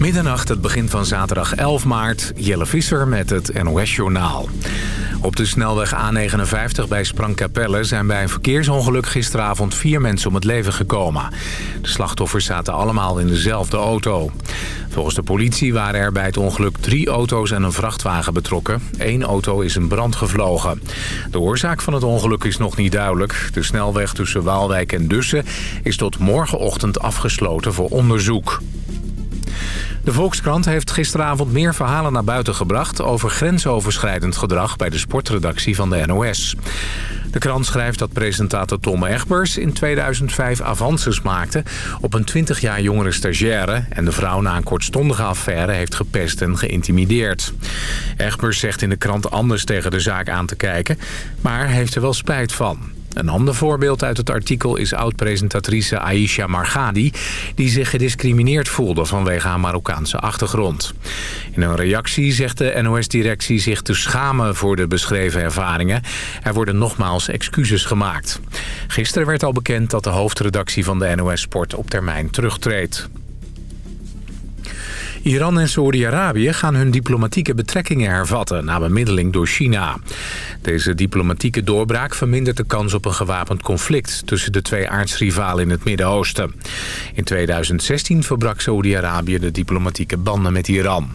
Middernacht, het begin van zaterdag 11 maart. Jelle Visser met het NOS-journaal. Op de snelweg A59 bij Sprangkapelle zijn bij een verkeersongeluk gisteravond vier mensen om het leven gekomen. De slachtoffers zaten allemaal in dezelfde auto. Volgens de politie waren er bij het ongeluk drie auto's en een vrachtwagen betrokken. Eén auto is in brand gevlogen. De oorzaak van het ongeluk is nog niet duidelijk. De snelweg tussen Waalwijk en Dussen is tot morgenochtend afgesloten voor onderzoek. De Volkskrant heeft gisteravond meer verhalen naar buiten gebracht... over grensoverschrijdend gedrag bij de sportredactie van de NOS. De krant schrijft dat presentator Tom Egbers in 2005 avances maakte... op een 20 jaar jongere stagiaire... en de vrouw na een kortstondige affaire heeft gepest en geïntimideerd. Egbers zegt in de krant anders tegen de zaak aan te kijken... maar heeft er wel spijt van. Een ander voorbeeld uit het artikel is oud-presentatrice Aisha Margadi... die zich gediscrimineerd voelde vanwege haar Marokkaanse achtergrond. In een reactie zegt de NOS-directie zich te schamen voor de beschreven ervaringen. Er worden nogmaals excuses gemaakt. Gisteren werd al bekend dat de hoofdredactie van de NOS Sport op termijn terugtreedt. Iran en Saudi-Arabië gaan hun diplomatieke betrekkingen hervatten... na bemiddeling door China. Deze diplomatieke doorbraak vermindert de kans op een gewapend conflict... tussen de twee aardsrivalen in het Midden-Oosten. In 2016 verbrak Saudi-Arabië de diplomatieke banden met Iran.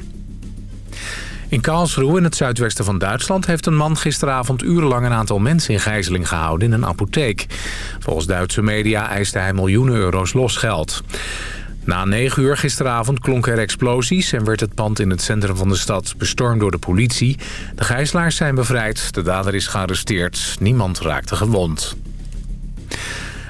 In Karlsruhe, in het zuidwesten van Duitsland... heeft een man gisteravond urenlang een aantal mensen in gijzeling gehouden in een apotheek. Volgens Duitse media eiste hij miljoenen euro's losgeld. Na negen uur gisteravond klonken er explosies... en werd het pand in het centrum van de stad bestormd door de politie. De gijzelaars zijn bevrijd, de dader is gearresteerd. Niemand raakte gewond.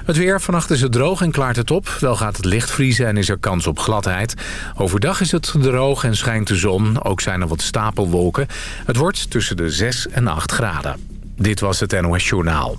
Het weer, vannacht is het droog en klaart het op. Wel gaat het licht vriezen en is er kans op gladheid. Overdag is het droog en schijnt de zon. Ook zijn er wat stapelwolken. Het wordt tussen de 6 en 8 graden. Dit was het NOS Journaal.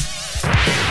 You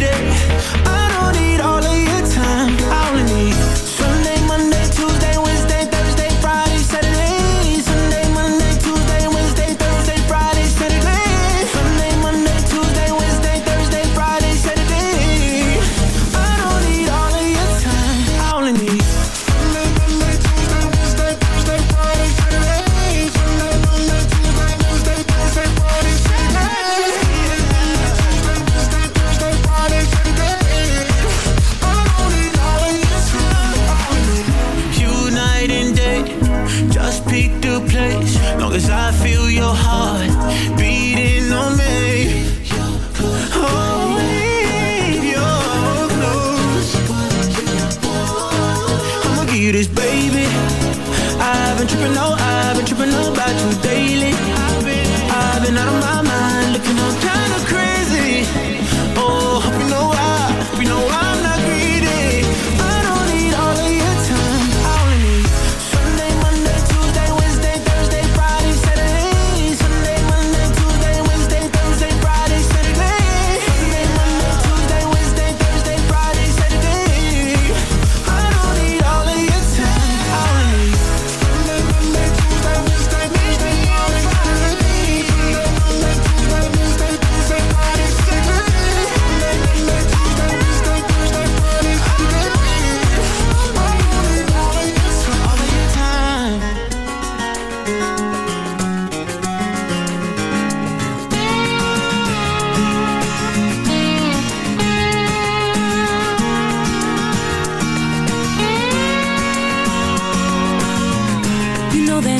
Not greedy.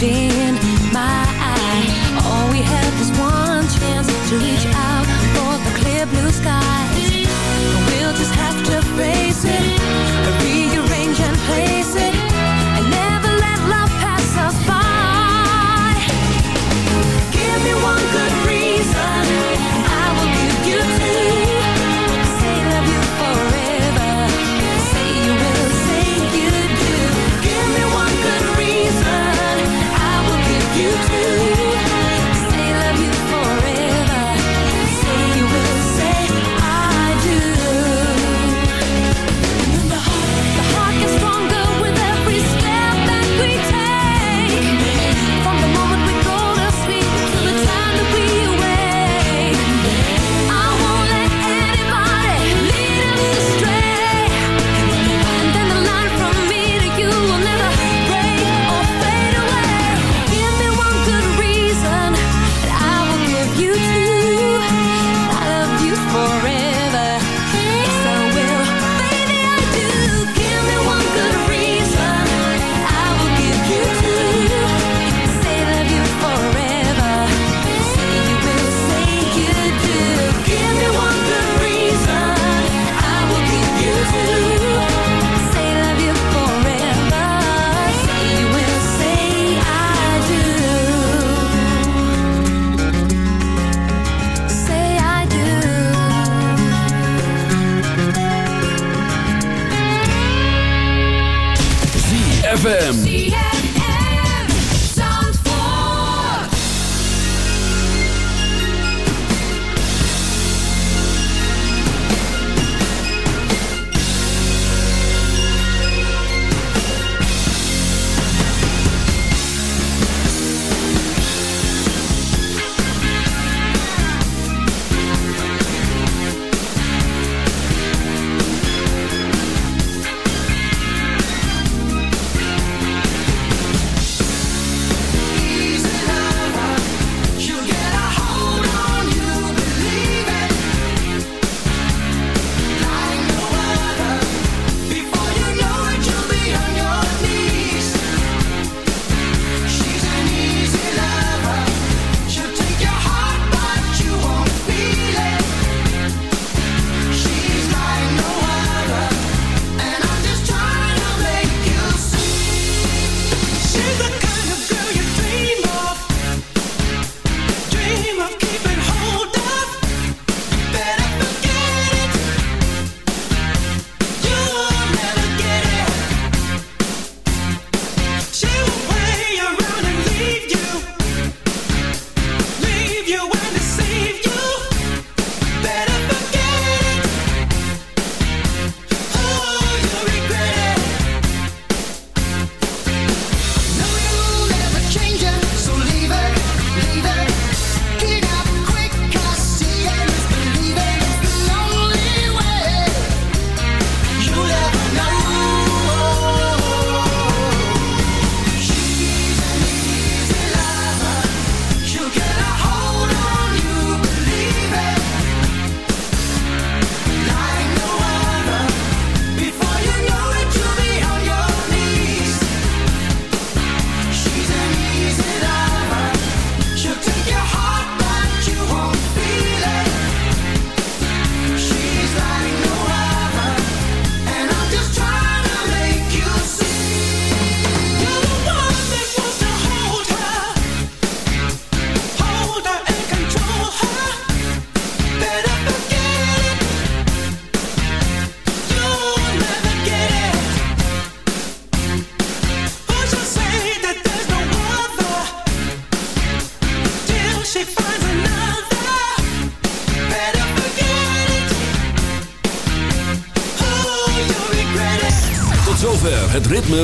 being